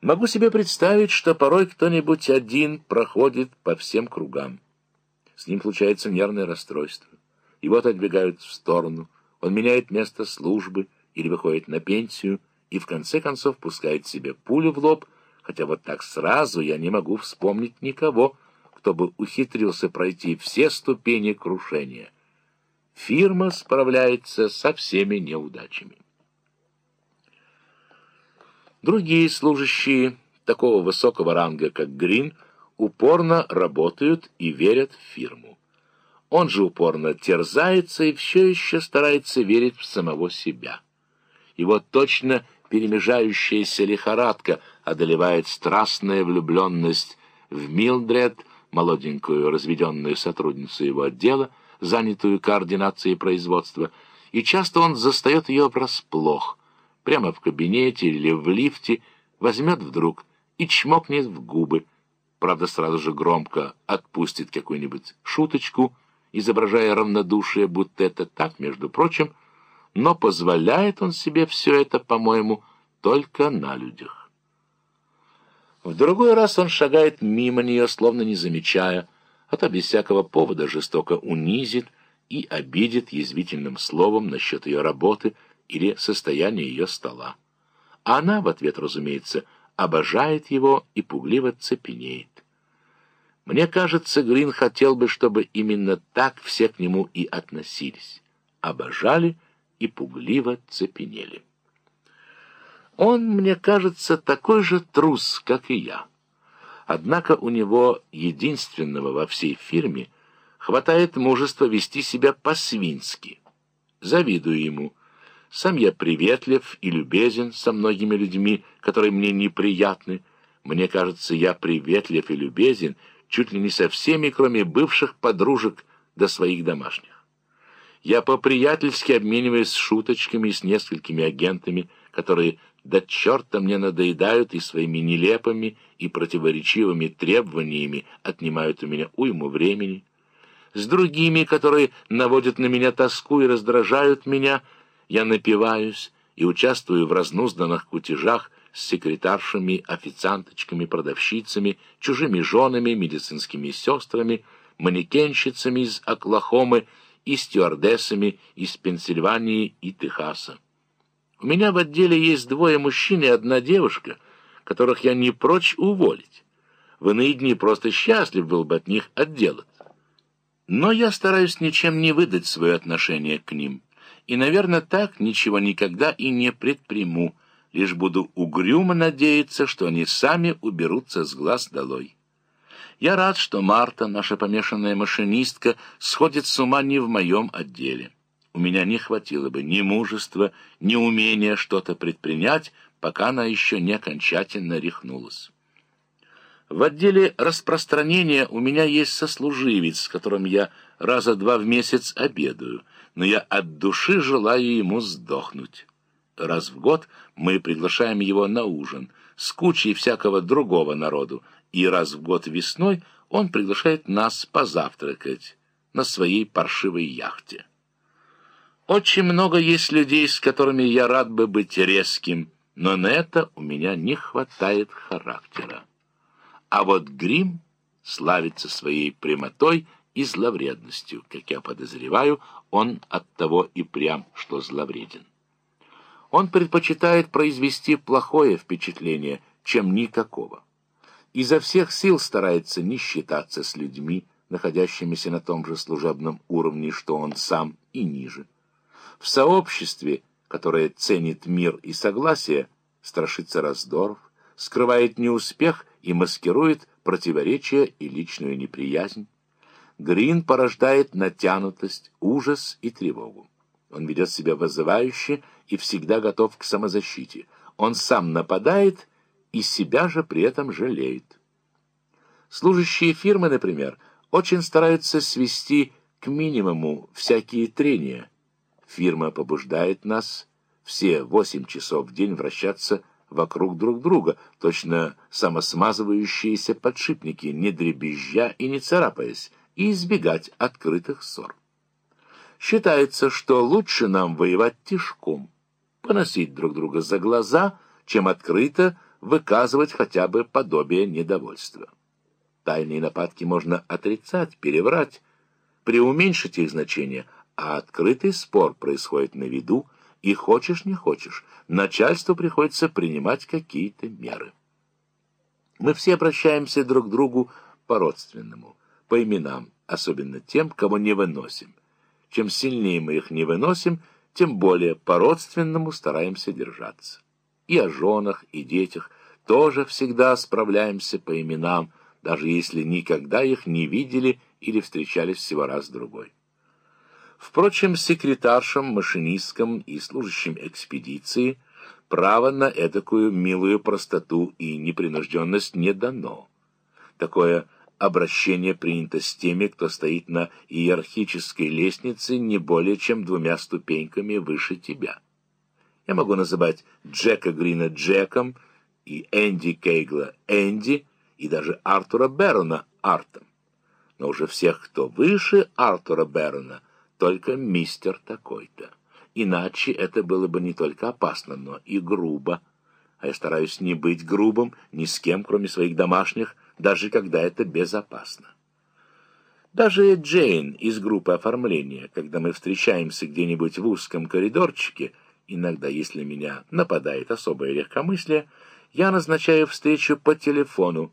Могу себе представить, что порой кто-нибудь один проходит по всем кругам. С ним случается нервное расстройство. Его отодвигают в сторону, он меняет место службы или выходит на пенсию и в конце концов пускает себе пулю в лоб, хотя вот так сразу я не могу вспомнить никого, кто бы ухитрился пройти все ступени крушения. Фирма справляется со всеми неудачами. Другие служащие такого высокого ранга, как Грин, упорно работают и верят в фирму. Он же упорно терзается и все еще старается верить в самого себя. Его точно перемежающаяся лихорадка одолевает страстная влюбленность в Милдред, молоденькую разведенную сотрудницу его отдела, занятую координацией производства, и часто он застает ее врасплох, прямо в кабинете или в лифте, возьмет вдруг и чмокнет в губы, правда, сразу же громко отпустит какую-нибудь шуточку, изображая равнодушие, будто это так, между прочим, но позволяет он себе все это, по-моему, только на людях. В другой раз он шагает мимо нее, словно не замечая, а то без всякого повода жестоко унизит и обидит язвительным словом насчет ее работы или состояния ее стола. А она в ответ, разумеется, обожает его и пугливо цепенеет. Мне кажется, Грин хотел бы, чтобы именно так все к нему и относились. Обожали и пугливо цепенели. Он, мне кажется, такой же трус, как и я. Однако у него, единственного во всей фирме, хватает мужества вести себя по-свински. Завидую ему. Сам я приветлив и любезен со многими людьми, которые мне неприятны. Мне кажется, я приветлив и любезен чуть ли не со всеми, кроме бывших подружек до своих домашних. Я по-приятельски обмениваюсь шуточками с несколькими агентами, которые до черта мне надоедают и своими нелепыми и противоречивыми требованиями отнимают у меня уйму времени. С другими, которые наводят на меня тоску и раздражают меня, я напиваюсь и участвую в разнузданных кутежах с секретаршами, официанточками, продавщицами, чужими женами, медицинскими сестрами, манекенщицами из Оклахомы и стюардессами из Пенсильвании и Техаса. У меня в отделе есть двое мужчин и одна девушка, которых я не прочь уволить. В иные дни просто счастлив был бы от них отделаться. Но я стараюсь ничем не выдать свое отношение к ним. И, наверное, так ничего никогда и не предприму, лишь буду угрюмо надеяться, что они сами уберутся с глаз долой. Я рад, что Марта, наша помешанная машинистка, сходит с ума не в моем отделе у меня не хватило бы ни мужества, ни умения что-то предпринять, пока она еще не окончательно рехнулась. В отделе распространения у меня есть сослуживец, с которым я раза два в месяц обедаю, но я от души желаю ему сдохнуть. Раз в год мы приглашаем его на ужин с кучей всякого другого народу, и раз в год весной он приглашает нас позавтракать на своей паршивой яхте. Очень много есть людей, с которыми я рад бы быть резким, но на это у меня не хватает характера. А вот грим славится своей прямотой и зловредностью. Как я подозреваю, он от того и прям, что зловреден. Он предпочитает произвести плохое впечатление, чем никакого. Изо всех сил старается не считаться с людьми, находящимися на том же служебном уровне, что он сам, и ниже. В сообществе, которое ценит мир и согласие, страшится раздоров, скрывает неуспех и маскирует противоречия и личную неприязнь. Грин порождает натянутость, ужас и тревогу. Он ведет себя вызывающе и всегда готов к самозащите. Он сам нападает и себя же при этом жалеет. Служащие фирмы, например, очень стараются свести к минимуму всякие трения, Фирма побуждает нас все восемь часов в день вращаться вокруг друг друга, точно самосмазывающиеся подшипники, не дребезжа и не царапаясь, и избегать открытых ссор. Считается, что лучше нам воевать тишком, поносить друг друга за глаза, чем открыто выказывать хотя бы подобие недовольства. Тайные нападки можно отрицать, переврать, преуменьшить их значение, а открытый спор происходит на виду, и хочешь не хочешь, начальству приходится принимать какие-то меры. Мы все обращаемся друг к другу по-родственному, по именам, особенно тем, кого не выносим. Чем сильнее мы их не выносим, тем более по-родственному стараемся держаться. И о женах, и детях тоже всегда справляемся по именам, даже если никогда их не видели или встречались всего раз-другой. Впрочем, секретаршам, машинисткам и служащим экспедиции право на эдакую милую простоту и непринужденность не дано. Такое обращение принято с теми, кто стоит на иерархической лестнице не более чем двумя ступеньками выше тебя. Я могу называть Джека Грина Джеком и Энди Кейгла Энди, и даже Артура Берона Артом. Но уже всех, кто выше Артура Берона – только мистер такой-то. Иначе это было бы не только опасно, но и грубо. А я стараюсь не быть грубым ни с кем, кроме своих домашних, даже когда это безопасно. Даже Джейн из группы оформления, когда мы встречаемся где-нибудь в узком коридорчике, иногда, если меня нападает особое легкомыслие, я назначаю встречу по телефону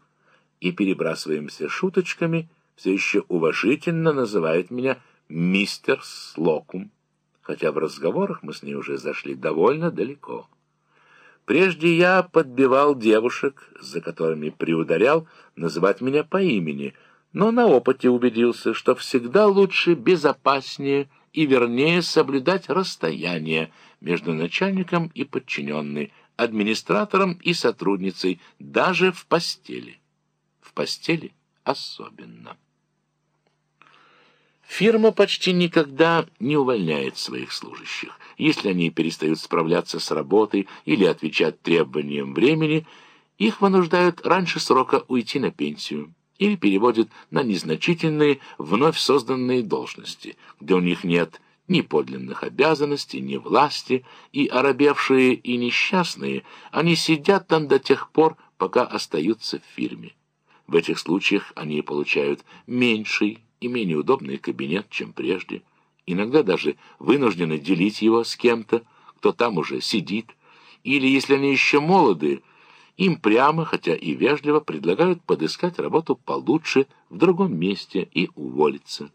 и перебрасываемся шуточками, все еще уважительно называет меня мистер Слокум, хотя в разговорах мы с ней уже зашли довольно далеко. Прежде я подбивал девушек, за которыми приударял, называть меня по имени, но на опыте убедился, что всегда лучше, безопаснее и вернее соблюдать расстояние между начальником и подчиненной, администратором и сотрудницей, даже в постели. В постели особенно. Фирма почти никогда не увольняет своих служащих. Если они перестают справляться с работой или отвечать требованиям времени, их вынуждают раньше срока уйти на пенсию или переводят на незначительные вновь созданные должности, где у них нет ни подлинных обязанностей, ни власти, и оробевшие и несчастные, они сидят там до тех пор, пока остаются в фирме. В этих случаях они получают меньший и менее удобный кабинет, чем прежде, иногда даже вынуждены делить его с кем-то, кто там уже сидит, или, если они еще молоды, им прямо, хотя и вежливо, предлагают подыскать работу получше в другом месте и уволиться.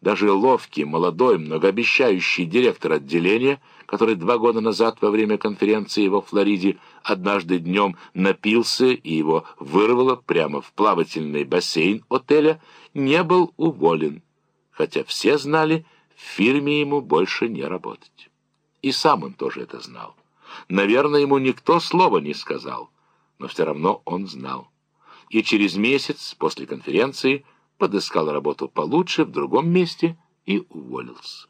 Даже ловкий, молодой, многообещающий директор отделения, который два года назад во время конференции во Флориде однажды днем напился и его вырвало прямо в плавательный бассейн отеля, не был уволен, хотя все знали, в фирме ему больше не работать. И сам он тоже это знал. Наверное, ему никто слова не сказал, но все равно он знал. И через месяц после конференции подыскал работу получше в другом месте и уволился.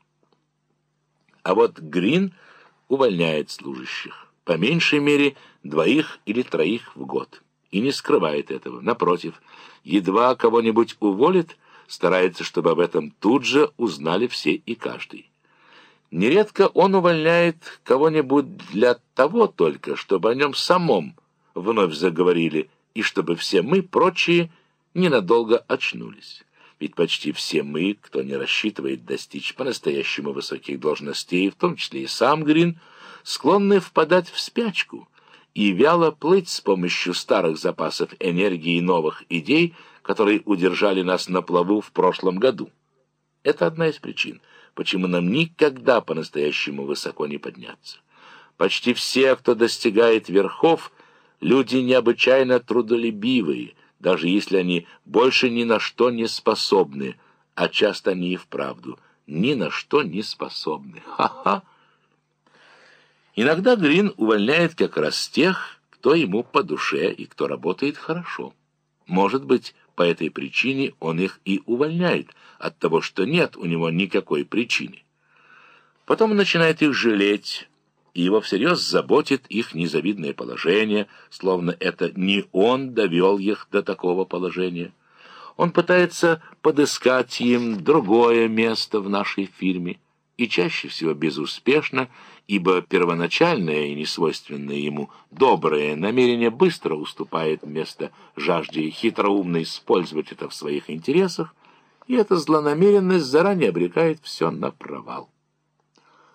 А вот Грин увольняет служащих, по меньшей мере двоих или троих в год, и не скрывает этого. Напротив, едва кого-нибудь уволит, старается, чтобы об этом тут же узнали все и каждый. Нередко он увольняет кого-нибудь для того только, чтобы о нем самом вновь заговорили, и чтобы все мы, прочие, ненадолго очнулись. Ведь почти все мы, кто не рассчитывает достичь по-настоящему высоких должностей, в том числе и сам Грин, склонны впадать в спячку и вяло плыть с помощью старых запасов энергии и новых идей, которые удержали нас на плаву в прошлом году. Это одна из причин, почему нам никогда по-настоящему высоко не подняться. Почти все, кто достигает верхов, люди необычайно трудолюбивые – даже если они больше ни на что не способны, а часто они и вправду ни на что не способны. Ха-ха! Иногда Грин увольняет как раз тех, кто ему по душе и кто работает хорошо. Может быть, по этой причине он их и увольняет, от того, что нет у него никакой причины. Потом начинает их жалеть, и его всерьез заботит их незавидное положение, словно это не он довел их до такого положения. Он пытается подыскать им другое место в нашей фирме, и чаще всего безуспешно, ибо первоначальное и несвойственное ему доброе намерение быстро уступает место жажде хитроумно использовать это в своих интересах, и эта злонамеренность заранее обрекает все на провал.